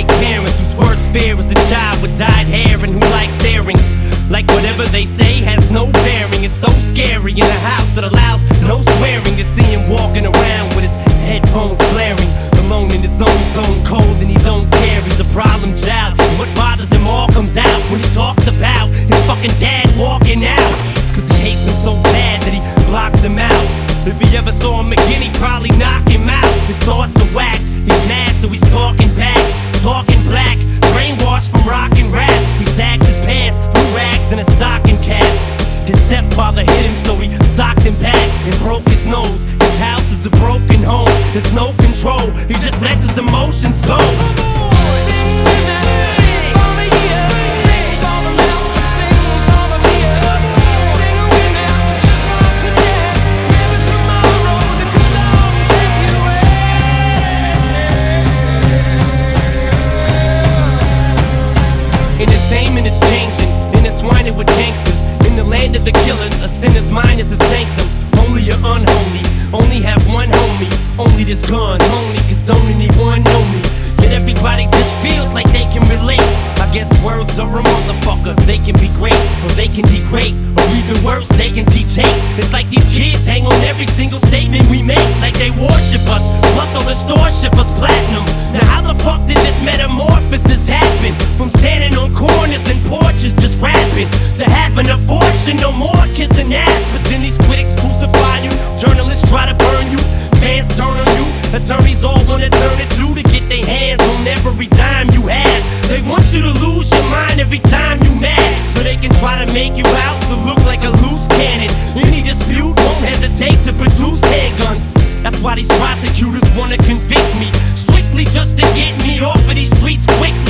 like parents whose worst fear is a child with dyed hair and who likes earrings. Like whatever they say has no parents. Broke his nose. His house is a broken home. There's no control. He just lets his emotions go. Entertainment is changing, intertwining with gangsters. In the land of the killers, a sinner's mind is a sanctum. Holy or unholy, only have one homie. Only this gun, only cause don't anyone know me. Yet everybody just feels like they can relate. I guess words are a motherfucker. They can be great, or they can degrade, or even worse, they can teach hate. It's like these kids hang on every single statement we make, like they worship us. Plus, all the store ship us platinum. Now, how the fuck did this metamorphosis happen? From standing on corners and porches just rapping to having a fortune, no more kissing ass. But then these critics crucify you, journalists try to burn you, fans turn on you, attorneys all wanna turn it you to get their hands on every dime you have. They want you to lose your mind every time you mad, so they can try to make you out to look like a loose cannon. Any dispute won't hesitate to produce handguns. That's why these prosecutors wanna convict me. Strictly just to get me off of these streets quickly.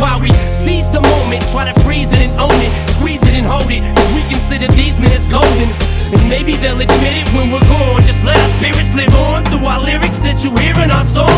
why we seize the moment, try to freeze it and own it, squeeze it and hold it, cause we consider these minutes golden. And maybe they'll admit it when we're gone. Just let our spirits live on through our lyrics that you hear in our songs.